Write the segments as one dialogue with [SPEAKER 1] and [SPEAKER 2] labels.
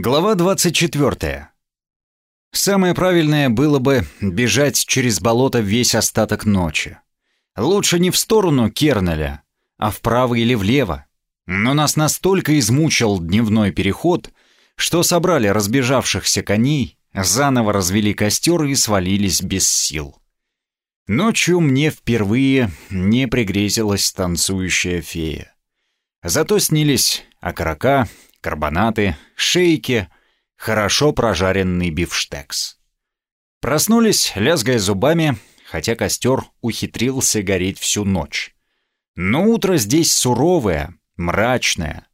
[SPEAKER 1] Глава 24. Самое правильное было бы бежать через болото весь остаток ночи. Лучше не в сторону Кернеля, а вправо или влево. Но нас настолько измучил дневной переход, что собрали разбежавшихся коней, заново развели костер и свалились без сил. Ночью мне впервые не пригрезилась танцующая фея. Зато снились окорока, карбонаты, шейки, хорошо прожаренный бифштекс. Проснулись, лязгая зубами, хотя костер ухитрился гореть всю ночь. Но утро здесь суровое, мрачное.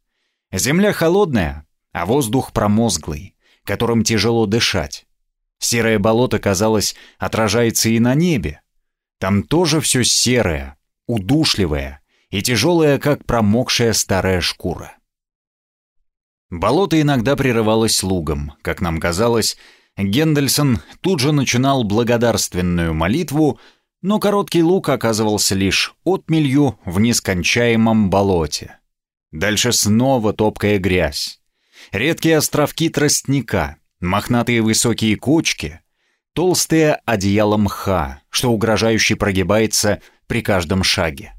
[SPEAKER 1] Земля холодная, а воздух промозглый, которым тяжело дышать. Серое болото, казалось, отражается и на небе. Там тоже все серое, удушливое и тяжелое, как промокшая старая шкура. Болото иногда прерывалось лугом. Как нам казалось, Гендельсон тут же начинал благодарственную молитву, но короткий луг оказывался лишь отмелью в нескончаемом болоте. Дальше снова топкая грязь. Редкие островки тростника, мохнатые высокие кочки, толстое одеяло мха, что угрожающе прогибается при каждом шаге.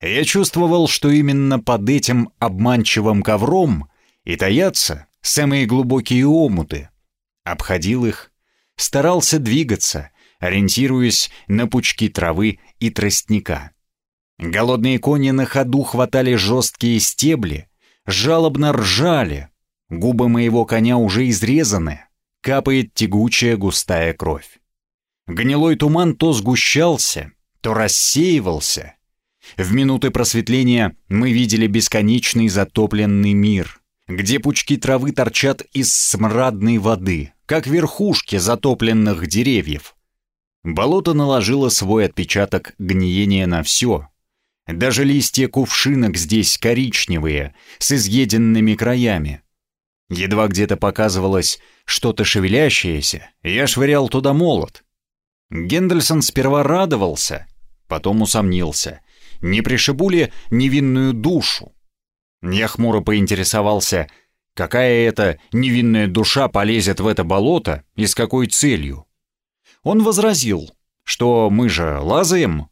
[SPEAKER 1] Я чувствовал, что именно под этим обманчивым ковром и таятся самые глубокие омуты. Обходил их, старался двигаться, ориентируясь на пучки травы и тростника. Голодные кони на ходу хватали жесткие стебли, жалобно ржали. Губы моего коня уже изрезаны, капает тягучая густая кровь. Гнилой туман то сгущался, то рассеивался. В минуты просветления мы видели бесконечный затопленный мир — где пучки травы торчат из смрадной воды, как верхушки затопленных деревьев. Болото наложило свой отпечаток гниения на все. Даже листья кувшинок здесь коричневые, с изъеденными краями. Едва где-то показывалось что-то шевелящееся, я швырял туда молот. Гендельсон сперва радовался, потом усомнился, не пришибу ли невинную душу. Я хмуро поинтересовался, какая это невинная душа полезет в это болото и с какой целью. Он возразил, что мы же лазаем.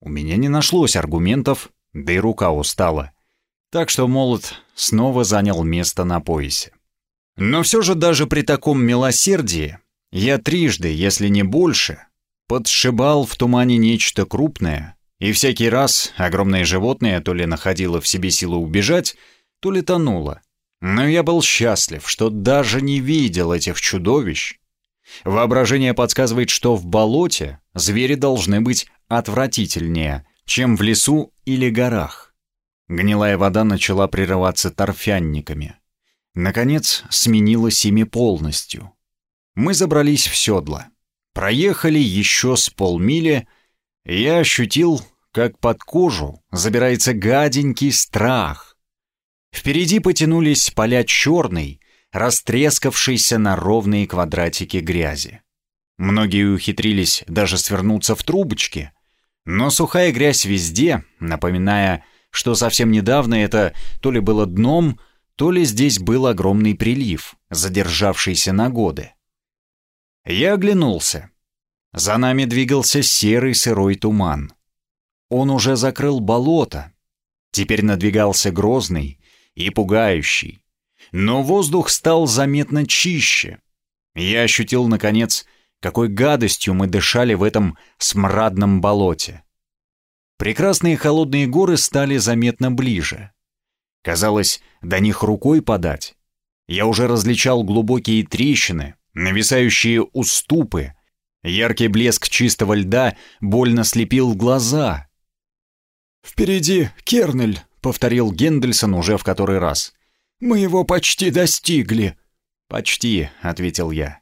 [SPEAKER 1] У меня не нашлось аргументов, да и рука устала. Так что молот снова занял место на поясе. Но все же даже при таком милосердии я трижды, если не больше, подшибал в тумане нечто крупное, и всякий раз огромное животное то ли находило в себе силу убежать, то ли тонуло. Но я был счастлив, что даже не видел этих чудовищ. Воображение подсказывает, что в болоте звери должны быть отвратительнее, чем в лесу или горах. Гнилая вода начала прерываться торфянниками. Наконец, сменилась ими полностью. Мы забрались в седло. Проехали еще с полмили, я ощутил, как под кожу забирается гаденький страх. Впереди потянулись поля черной, растрескавшейся на ровные квадратики грязи. Многие ухитрились даже свернуться в трубочки, но сухая грязь везде, напоминая, что совсем недавно это то ли было дном, то ли здесь был огромный прилив, задержавшийся на годы. Я оглянулся. За нами двигался серый сырой туман. Он уже закрыл болото. Теперь надвигался грозный и пугающий. Но воздух стал заметно чище. Я ощутил, наконец, какой гадостью мы дышали в этом смрадном болоте. Прекрасные холодные горы стали заметно ближе. Казалось, до них рукой подать. Я уже различал глубокие трещины, нависающие уступы, Яркий блеск чистого льда больно слепил глаза.
[SPEAKER 2] «Впереди Кернель», — повторил Гендельсон уже в который раз. «Мы его почти достигли».
[SPEAKER 1] «Почти», — ответил я.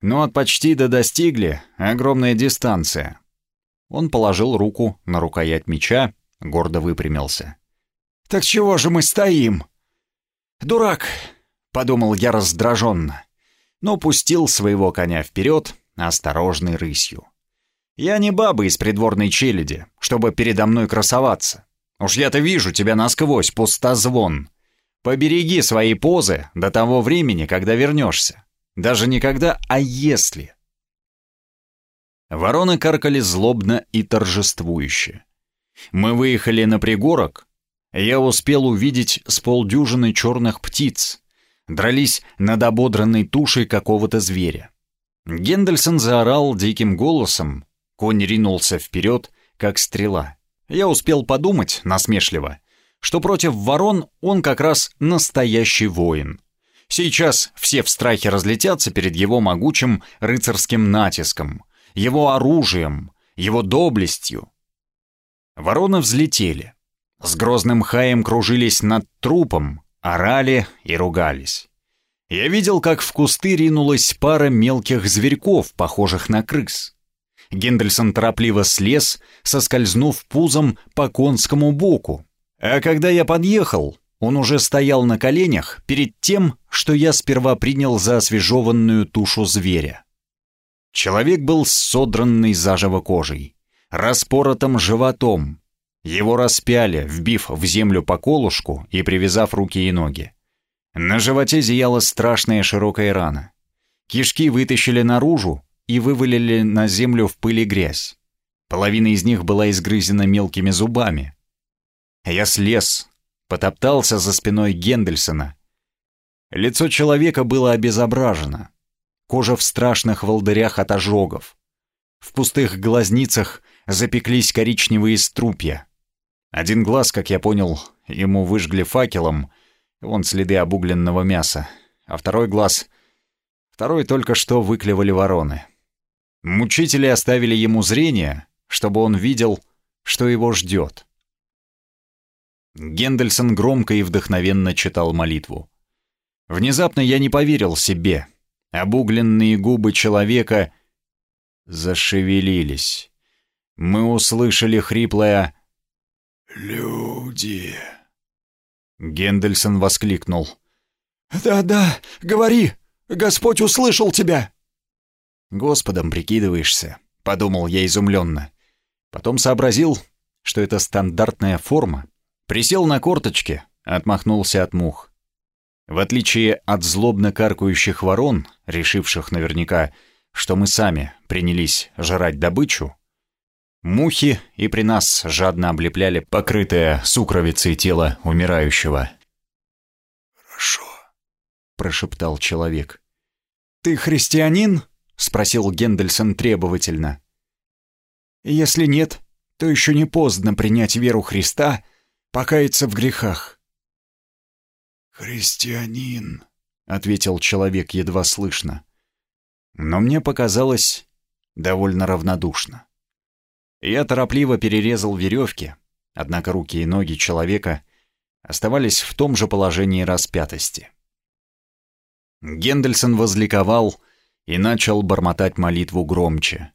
[SPEAKER 1] «Но от почти до достигли огромная дистанция». Он положил руку на рукоять меча, гордо выпрямился.
[SPEAKER 2] «Так чего же мы стоим?»
[SPEAKER 1] «Дурак», — подумал я раздраженно, но пустил своего коня вперед, осторожной рысью. «Я не баба из придворной челяди, чтобы передо мной красоваться. Уж я-то вижу тебя насквозь, пустозвон. Побереги свои позы до того времени, когда вернешься. Даже не когда, а если. Вороны каркали злобно и торжествующе. Мы выехали на пригорок. Я успел увидеть с полдюжины черных птиц. Дрались над ободранной тушей какого-то зверя. Гендельсон заорал диким голосом. Конь ринулся вперед, как стрела. Я успел подумать, насмешливо, что против ворон он как раз настоящий воин. Сейчас все в страхе разлетятся перед его могучим рыцарским натиском, его оружием, его доблестью. Вороны взлетели. С грозным хаем кружились над трупом, орали и ругались. Я видел, как в кусты ринулась пара мелких зверьков, похожих на крыс. Гендельсон торопливо слез, соскользнув пузом по конскому боку. А когда я подъехал, он уже стоял на коленях перед тем, что я сперва принял за освежеванную тушу зверя. Человек был с содранной заживо кожей, распоротым животом. Его распяли, вбив в землю по колышку и привязав руки и ноги. На животе зияла страшная широкая рана. Кишки вытащили наружу и вывалили на землю в пыль и грязь. Половина из них была изгрызена мелкими зубами. Я слез, потоптался за спиной Гендельсона. Лицо человека было обезображено. Кожа в страшных волдырях от ожогов. В пустых глазницах запеклись коричневые струпья. Один глаз, как я понял, ему выжгли факелом — Вон следы обугленного мяса. А второй глаз... Второй только что выклевали вороны. Мучители оставили ему зрение, чтобы он видел, что его ждет. Гендельсон громко и вдохновенно читал молитву. Внезапно я не поверил себе. Обугленные губы человека зашевелились. Мы услышали хриплое «Люди». Гендельсон воскликнул.
[SPEAKER 2] «Да-да, говори! Господь услышал тебя!»
[SPEAKER 1] «Господом прикидываешься», — подумал я изумленно. Потом сообразил, что это стандартная форма. Присел на корточки, отмахнулся от мух. В отличие от злобно каркающих ворон, решивших наверняка, что мы сами принялись жрать добычу, Мухи и при нас жадно облепляли покрытое сукровицей тело умирающего.
[SPEAKER 2] «Хорошо», — прошептал человек. «Ты христианин?» — спросил Гендельсон требовательно. «Если нет, то еще не поздно принять веру Христа, покаяться в грехах». «Христианин», — ответил человек едва слышно. Но мне показалось довольно равнодушно. Я торопливо перерезал веревки, однако руки и ноги человека оставались в том же положении распятости. Гендельсон возликовал и начал бормотать молитву громче.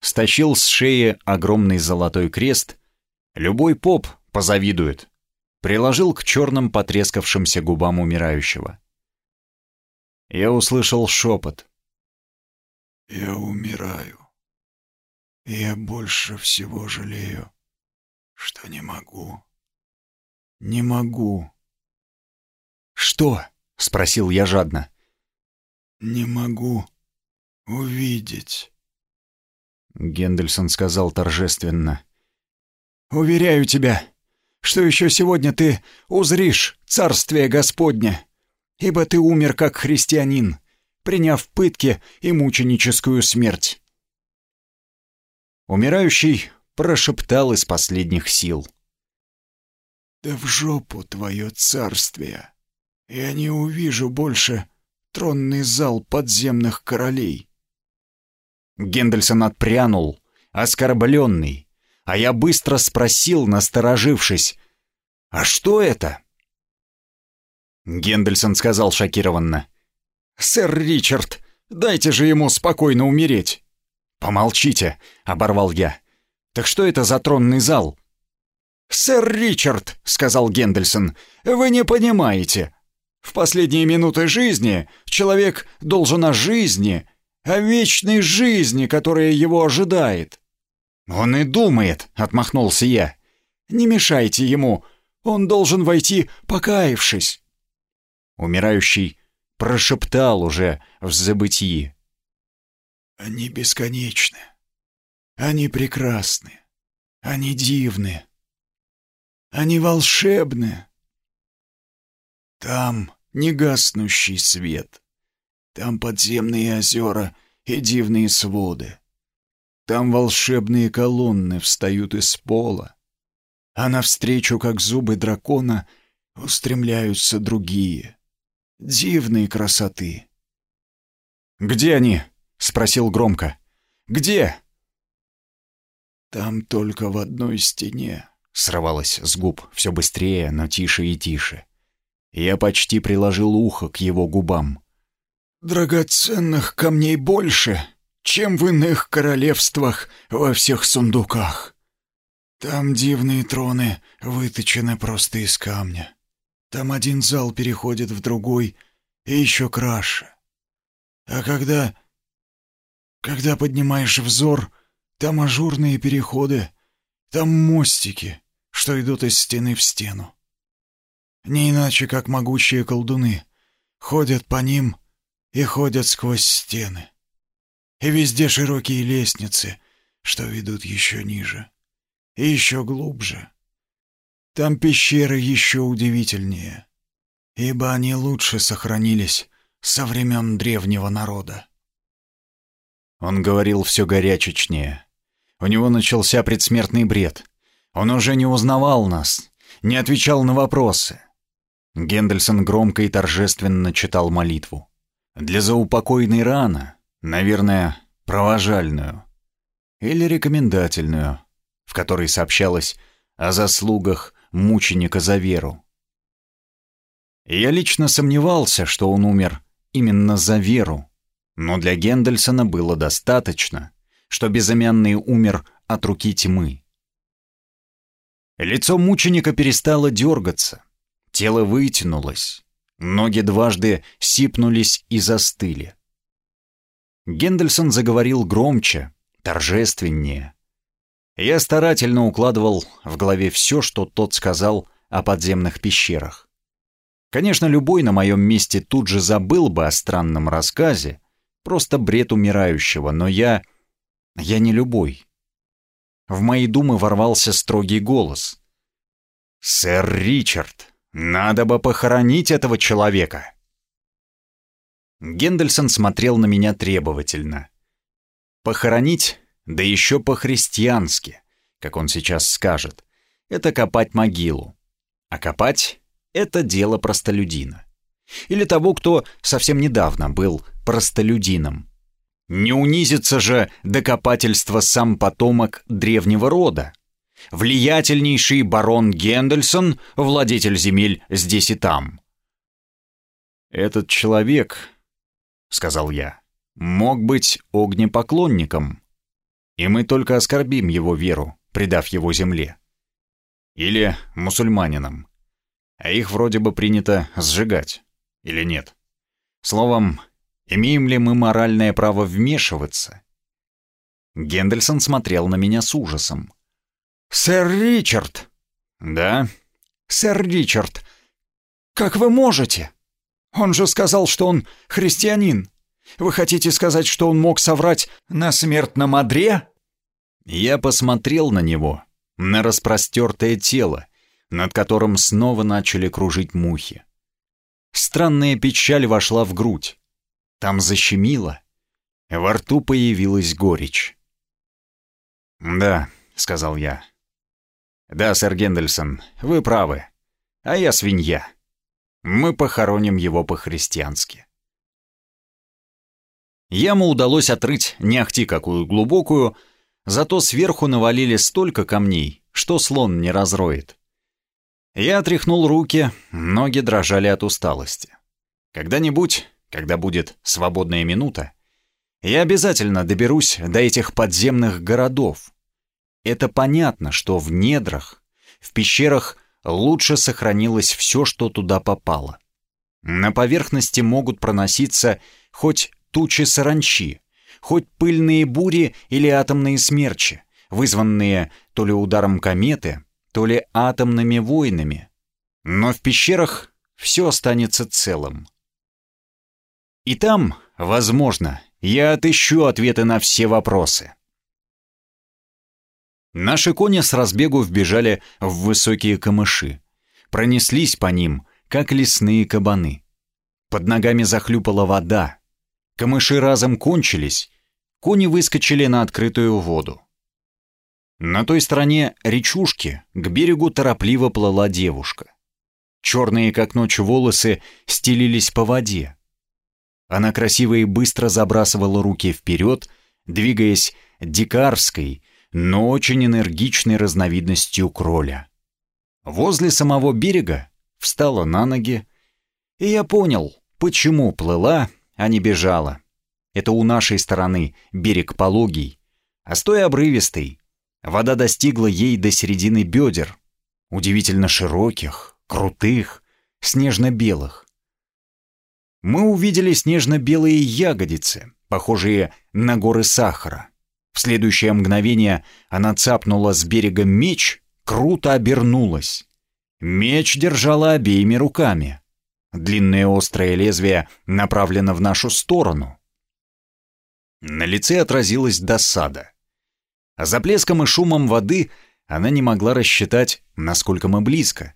[SPEAKER 2] Стащил с шеи огромный золотой крест. Любой поп позавидует. Приложил к черным потрескавшимся губам умирающего. Я услышал шепот. «Я умираю. Я больше всего жалею, что не могу. Не могу. Что? спросил я жадно. Не могу увидеть. Гендельсон сказал торжественно. Уверяю тебя, что еще сегодня ты узришь царствие Господне, ибо ты умер как христианин, приняв пытки и мученическую смерть. Умирающий прошептал из последних сил. «Да в жопу твое царствие! Я не увижу больше тронный зал подземных королей!» Гендельсон отпрянул, оскорбленный, а я быстро спросил, насторожившись, «А что это?» Гендельсон сказал шокированно, «Сэр Ричард, дайте же ему спокойно умереть!» «Помолчите!» — оборвал я. «Так что это за тронный зал?» «Сэр Ричард», — сказал Гендельсон, — «вы не понимаете. В последние минуты жизни человек должен о жизни, о вечной жизни, которая его ожидает». «Он и думает», — отмахнулся я. «Не мешайте ему, он должен войти, покаявшись.
[SPEAKER 1] Умирающий прошептал уже в забытии.
[SPEAKER 2] «Они бесконечны. Они прекрасны. Они дивны. Они волшебны. Там негаснущий свет. Там подземные озера и дивные своды. Там волшебные колонны встают из пола, а навстречу, как зубы дракона, устремляются другие, дивные красоты.
[SPEAKER 1] «Где они?» — спросил громко. «Где?»
[SPEAKER 2] «Там только в одной стене», —
[SPEAKER 1] срывалось с губ все быстрее, но тише и тише. Я почти приложил ухо к его губам.
[SPEAKER 2] «Драгоценных камней больше, чем в иных королевствах во всех сундуках. Там дивные троны выточены просто из камня. Там один зал переходит в другой и еще краше. А когда... Когда поднимаешь взор, там ажурные переходы, там мостики, что идут из стены в стену. Не иначе, как могучие колдуны, ходят по ним и ходят сквозь стены. И везде широкие лестницы, что ведут еще ниже и еще глубже. Там пещеры еще удивительнее, ибо они лучше сохранились со времен древнего народа.
[SPEAKER 1] Он говорил все горячечнее. У него начался предсмертный бред. Он уже не узнавал нас, не отвечал на вопросы. Гендельсон громко и торжественно читал молитву. Для заупокойной раны, наверное, провожальную. Или рекомендательную, в которой сообщалось о заслугах мученика за веру. Я лично сомневался, что он умер именно за веру, но для Гендельсона было достаточно, что безымянный умер от руки тьмы. Лицо мученика перестало дергаться, тело вытянулось, ноги дважды сипнулись и застыли. Гендельсон заговорил громче, торжественнее. Я старательно укладывал в голове все, что тот сказал о подземных пещерах. Конечно, любой на моем месте тут же забыл бы о странном рассказе, просто бред умирающего, но я... я не любой. В мои думы ворвался строгий голос. «Сэр Ричард, надо бы похоронить этого человека!» Гендельсон смотрел на меня требовательно. «Похоронить, да еще по-христиански, как он сейчас скажет, это копать могилу. А копать — это дело простолюдина. Или того, кто совсем недавно был простолюдином. Не унизится же докопательство сам потомок древнего рода. Влиятельнейший барон Гендельсон, владетель земель здесь и там. Этот человек, сказал я, мог быть огнепоклонником. И мы только оскорбим его веру, предав его земле. Или мусульманином. А их вроде бы принято сжигать. Или нет? Словом, имеем ли мы моральное право вмешиваться? Гендельсон смотрел на меня с ужасом. «Сэр Ричард!» «Да?» «Сэр Ричард, как вы можете? Он же сказал, что он христианин. Вы хотите сказать, что он мог соврать на смертном одре?» Я посмотрел на него, на распростертое тело, над которым снова начали кружить мухи. Странная печаль вошла в грудь. Там защемило. Во рту появилась горечь. «Да», — сказал я. «Да, сэр Гендельсон, вы правы. А я свинья. Мы похороним его по-христиански». Яму удалось отрыть не ахти какую глубокую, зато сверху навалили столько камней, что слон не разроет. Я отряхнул руки, ноги дрожали от усталости. Когда-нибудь, когда будет свободная минута, я обязательно доберусь до этих подземных городов. Это понятно, что в недрах, в пещерах лучше сохранилось все, что туда попало. На поверхности могут проноситься хоть тучи саранчи, хоть пыльные бури или атомные смерчи, вызванные то ли ударом кометы, то ли атомными войнами. Но в пещерах все останется целым. И там, возможно, я отыщу ответы на все вопросы. Наши кони с разбегу вбежали в высокие камыши, пронеслись по ним, как лесные кабаны. Под ногами захлюпала вода. Камыши разом кончились, кони выскочили на открытую воду. На той стороне речушки к берегу торопливо плыла девушка. Черные, как ночь, волосы стелились по воде. Она красиво и быстро забрасывала руки вперед, двигаясь дикарской, но очень энергичной разновидностью кроля. Возле самого берега встала на ноги, и я понял, почему плыла, а не бежала. Это у нашей стороны берег пологий, а с той обрывистой вода достигла ей до середины бедер, удивительно широких, крутых, снежно-белых. Мы увидели снежно-белые ягодицы, похожие на горы сахара. В следующее мгновение она цапнула с берега меч, круто обернулась. Меч держала обеими руками. Длинное острое лезвие направлено в нашу сторону. На лице отразилась досада. А за плеском и шумом воды она не могла рассчитать, насколько мы близко.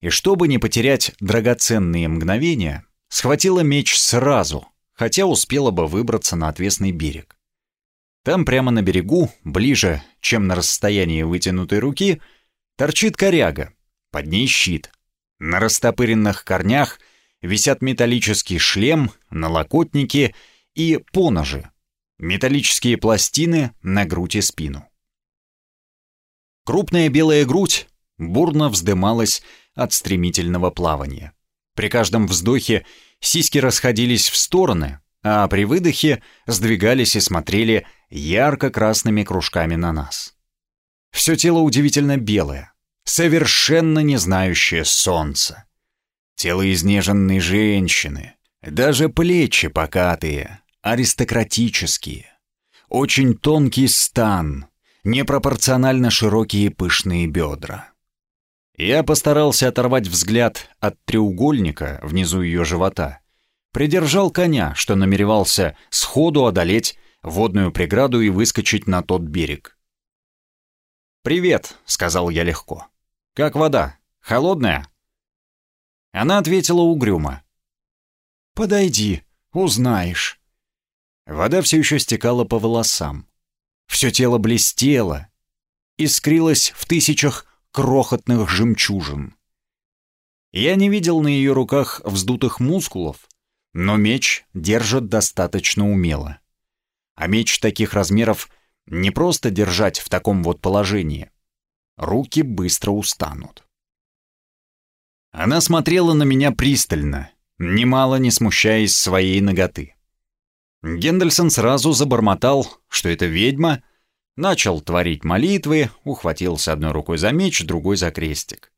[SPEAKER 1] И чтобы не потерять драгоценные мгновения, схватила меч сразу, хотя успела бы выбраться на отвесный берег. Там прямо на берегу, ближе, чем на расстоянии вытянутой руки, торчит коряга, под ней щит. На растопыренных корнях висят металлический шлем, налокотники и поножи, металлические пластины на грудь и спину. Крупная белая грудь бурно вздымалась от стремительного плавания. При каждом вздохе сиськи расходились в стороны, а при выдохе сдвигались и смотрели ярко-красными кружками на нас. Все тело удивительно белое, совершенно не знающее солнца. Тело изнеженной женщины, даже плечи покатые, аристократические. Очень тонкий стан, непропорционально широкие пышные бедра. Я постарался оторвать взгляд от треугольника внизу ее живота. Придержал коня, что намеревался сходу одолеть водную преграду и выскочить на тот берег. «Привет», — сказал я легко. «Как вода? Холодная?» Она ответила угрюмо. «Подойди, узнаешь». Вода все еще стекала по волосам. Все тело блестело, искрилось в тысячах крохотных жемчужин. Я не видел на ее руках вздутых мускулов, но меч держит достаточно умело. А меч таких размеров не просто держать в таком вот положении. Руки быстро устанут. Она смотрела на меня пристально, немало не смущаясь своей ноготы. Гендельсон сразу забормотал, что это ведьма, начал творить молитвы, ухватился одной рукой за меч, другой за крестик.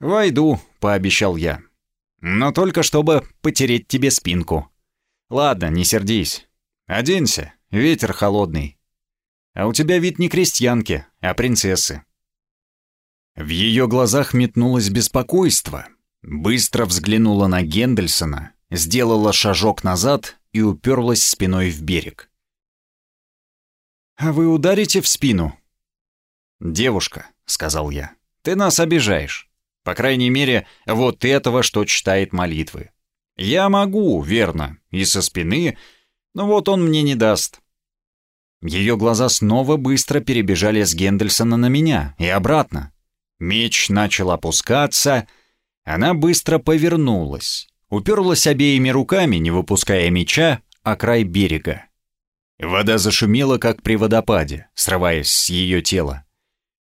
[SPEAKER 1] «Войду», — пообещал я, — «но только чтобы потереть тебе спинку». Ладно, не сердись. Оденься, ветер холодный. А у тебя вид не крестьянки, а принцессы. В ее глазах метнулось беспокойство. Быстро взглянула на Гендельсона, сделала шажок назад и уперлась спиной в берег. «А вы ударите в спину?» «Девушка», — сказал я, — «ты нас обижаешь. По крайней мере, вот этого, что читает молитвы. Я могу, верно, и со спины, но вот он мне не даст. Ее глаза снова быстро перебежали с Гендельсона на меня и обратно. Меч начал опускаться, она быстро повернулась, уперлась обеими руками, не выпуская меча, о край берега. Вода зашумела, как при водопаде, срываясь с ее тела.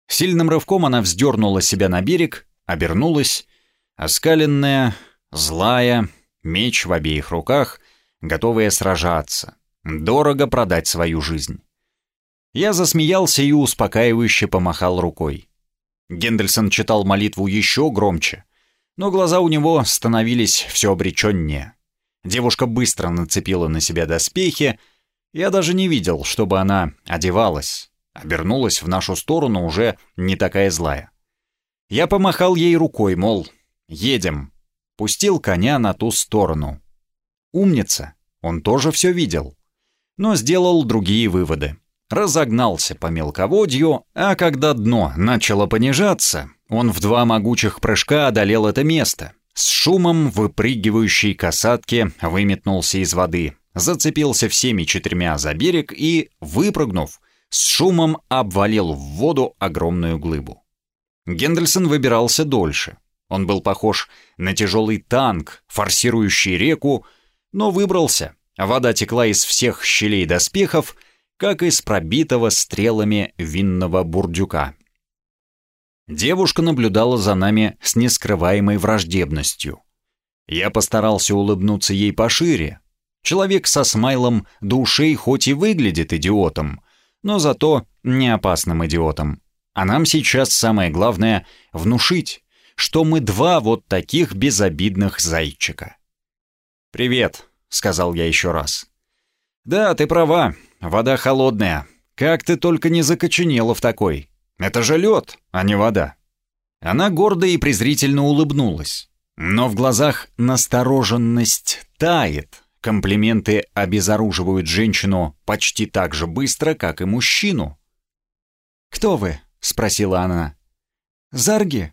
[SPEAKER 1] Сильным рывком она вздернула себя на берег, обернулась, оскаленная, злая, меч в обеих руках, готовые сражаться, дорого продать свою жизнь. Я засмеялся и успокаивающе помахал рукой. Гендельсон читал молитву еще громче, но глаза у него становились все обреченнее. Девушка быстро нацепила на себя доспехи, я даже не видел, чтобы она одевалась, обернулась в нашу сторону уже не такая злая. Я помахал ей рукой, мол, Едем. Пустил коня на ту сторону. Умница. Он тоже все видел. Но сделал другие выводы. Разогнался по мелководью, а когда дно начало понижаться, он в два могучих прыжка одолел это место. С шумом выпрыгивающей касатки выметнулся из воды, зацепился всеми четырьмя за берег и, выпрыгнув, с шумом обвалил в воду огромную глыбу. Гендельсон выбирался дольше. Он был похож на тяжелый танк, форсирующий реку, но выбрался. Вода текла из всех щелей доспехов, как из пробитого стрелами винного бурдюка. Девушка наблюдала за нами с нескрываемой враждебностью. Я постарался улыбнуться ей пошире. Человек со смайлом до хоть и выглядит идиотом, но зато не опасным идиотом. А нам сейчас самое главное — внушить, что мы два вот таких безобидных зайчика. «Привет», — сказал я еще раз. «Да, ты права, вода холодная. Как ты только не закоченела в такой. Это же лед, а не вода». Она гордо и презрительно улыбнулась. Но в глазах настороженность тает. Комплименты обезоруживают женщину почти так же быстро, как и мужчину.
[SPEAKER 3] «Кто вы?» — спросила она. «Зарги?»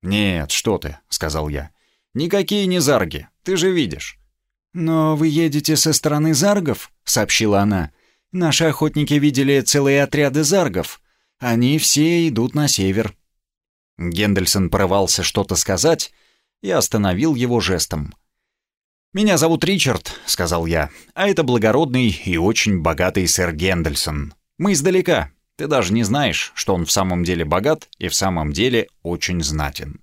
[SPEAKER 1] «Нет, что ты», — сказал я. «Никакие не зарги, ты же видишь».
[SPEAKER 3] «Но вы едете со стороны заргов?» — сообщила она. «Наши охотники видели целые отряды заргов. Они все идут на север».
[SPEAKER 1] Гендельсон порывался что-то сказать, и остановил его жестом. «Меня зовут Ричард», — сказал я, — «а это благородный и очень богатый сэр Гендельсон. Мы издалека. Ты даже не знаешь, что он в самом деле богат и в самом деле очень знатен».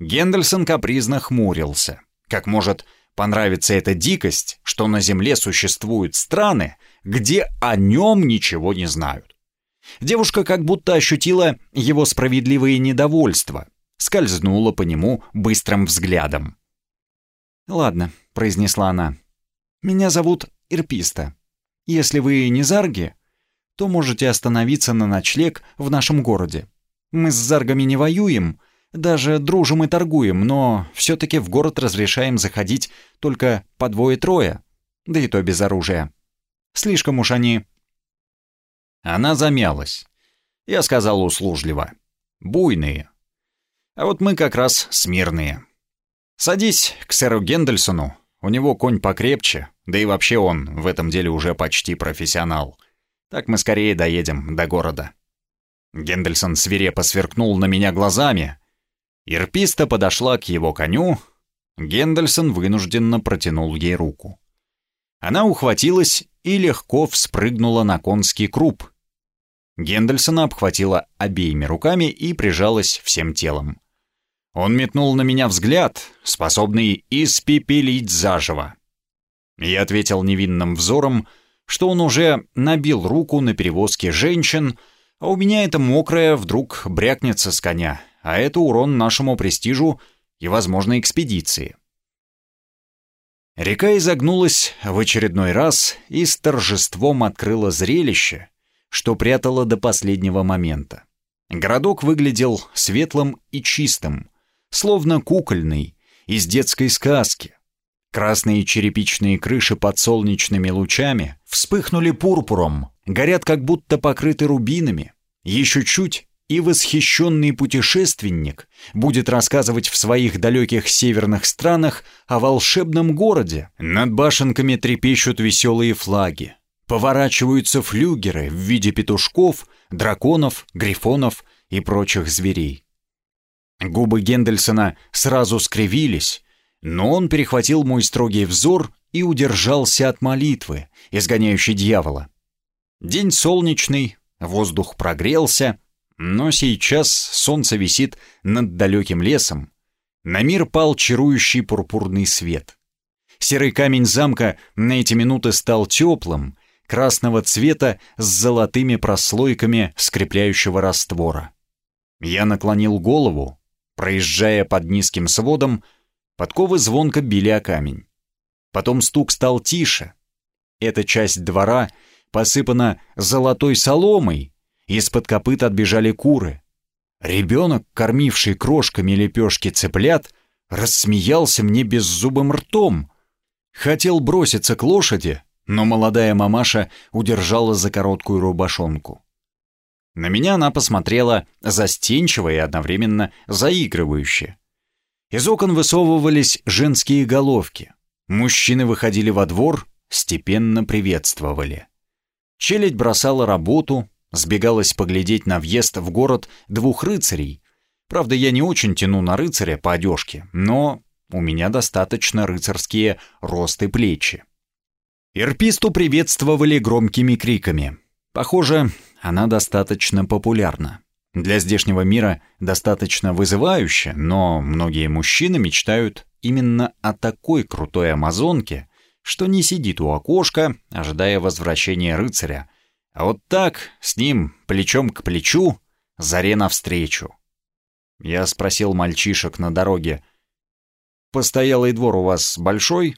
[SPEAKER 1] Гендельсон капризно хмурился. Как может понравиться эта дикость, что на Земле существуют страны, где о нем ничего не знают? Девушка как будто ощутила его справедливое недовольство, скользнула по нему быстрым взглядом.
[SPEAKER 3] «Ладно», — произнесла она. «Меня зовут Ирписта. Если вы не Зарги, то можете остановиться на ночлег в нашем городе. Мы с Заргами не воюем, даже дружим и торгуем, но все-таки в город разрешаем заходить только по двое-трое, да и то без оружия. Слишком уж они...»
[SPEAKER 1] Она замялась. Я сказал услужливо. «Буйные. А вот мы как раз смирные. Садись к сэру Гендельсону, у него конь покрепче, да и вообще он в этом деле уже почти профессионал. Так мы скорее доедем до города». Гендельсон свирепо сверкнул на меня глазами, Ирписта подошла к его коню. Гендельсон вынужденно протянул ей руку. Она ухватилась и легко вспрыгнула на конский круп. Гендельсона обхватила обеими руками и прижалась всем телом. Он метнул на меня взгляд, способный испепелить заживо. Я ответил невинным взором, что он уже набил руку на перевозке женщин, а у меня это мокрое вдруг брякнется с коня, а это урон нашему престижу и возможной экспедиции. Река изогнулась в очередной раз и с торжеством открыла зрелище, что прятала до последнего момента. Городок выглядел светлым и чистым, словно кукольный, из детской сказки. Красные черепичные крыши под солнечными лучами вспыхнули пурпуром, горят как будто покрыты рубинами. Еще чуть, и восхищенный путешественник будет рассказывать в своих далеких северных странах о волшебном городе. Над башенками трепещут веселые флаги. Поворачиваются флюгеры в виде петушков, драконов, грифонов и прочих зверей. Губы Гендельсона сразу скривились, но он перехватил мой строгий взор и удержался от молитвы, изгоняющей дьявола. День солнечный, воздух прогрелся, но сейчас солнце висит над далеким лесом. На мир пал чарующий пурпурный свет. Серый камень замка на эти минуты стал теплым, красного цвета с золотыми прослойками скрепляющего раствора. Я наклонил голову, проезжая под низким сводом, подковы звонко били о камень. Потом стук стал тише. Эта часть двора посыпана золотой соломой, из-под копыт отбежали куры. Ребенок, кормивший крошками лепешки цыплят, рассмеялся мне беззубым ртом. Хотел броситься к лошади, но молодая мамаша удержала за короткую рубашонку. На меня она посмотрела застенчиво и одновременно заигрывающе. Из окон высовывались женские головки. Мужчины выходили во двор, степенно приветствовали. Челядь бросала работу, сбегалась поглядеть на въезд в город двух рыцарей. Правда, я не очень тяну на рыцаря по одежке, но у меня достаточно рыцарские росты плечи. Ирписту приветствовали громкими криками. Похоже, она достаточно популярна. Для здешнего мира достаточно вызывающе, но многие мужчины мечтают именно о такой крутой амазонке, что не сидит у окошка, ожидая возвращения рыцаря, а вот так, с ним, плечом к плечу, заре навстречу. Я спросил мальчишек на дороге, «Постоялый двор у вас большой?»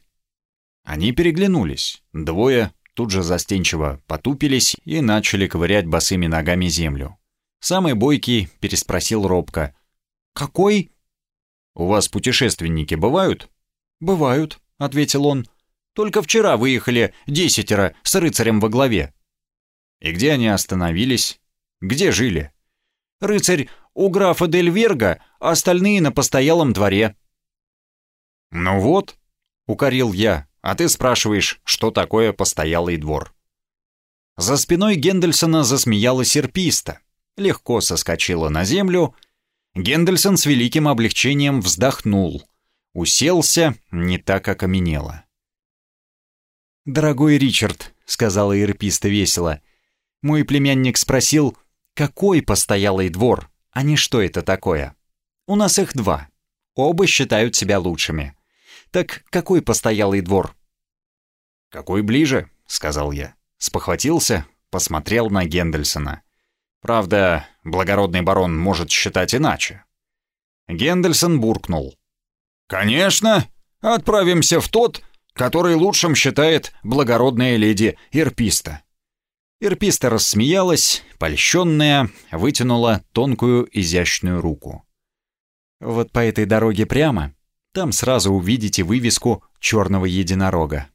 [SPEAKER 1] Они переглянулись. Двое тут же застенчиво потупились и начали ковырять босыми ногами землю. Самый бойкий переспросил робко. «Какой?» «У вас путешественники бывают?»
[SPEAKER 3] «Бывают», — ответил он. «Только вчера выехали десятеро с рыцарем во главе».
[SPEAKER 1] «И где они остановились? Где жили?»
[SPEAKER 3] «Рыцарь у графа Дель Верга, а остальные на постоялом дворе».
[SPEAKER 1] «Ну вот», — укорил я, а ты спрашиваешь, что такое постоялый двор. За спиной Гендельсона засмеялась серписта, легко соскочила на землю. Гендельсон с великим облегчением вздохнул, уселся, не так окаменело.
[SPEAKER 3] «Дорогой Ричард», — сказала Ирписта весело, — «мой племянник спросил, какой постоялый двор, а не что это такое. У нас их два. Оба считают себя лучшими. Так какой постоялый двор?»
[SPEAKER 1] «Какой ближе?» — сказал я. Спохватился, посмотрел на Гендельсона. Правда, благородный барон может считать иначе. Гендельсон буркнул. «Конечно, отправимся в тот, который лучшим считает благородная леди Ирписта». Ирписта рассмеялась, польщенная, вытянула тонкую изящную руку.
[SPEAKER 3] «Вот по этой дороге прямо там сразу увидите вывеску черного единорога.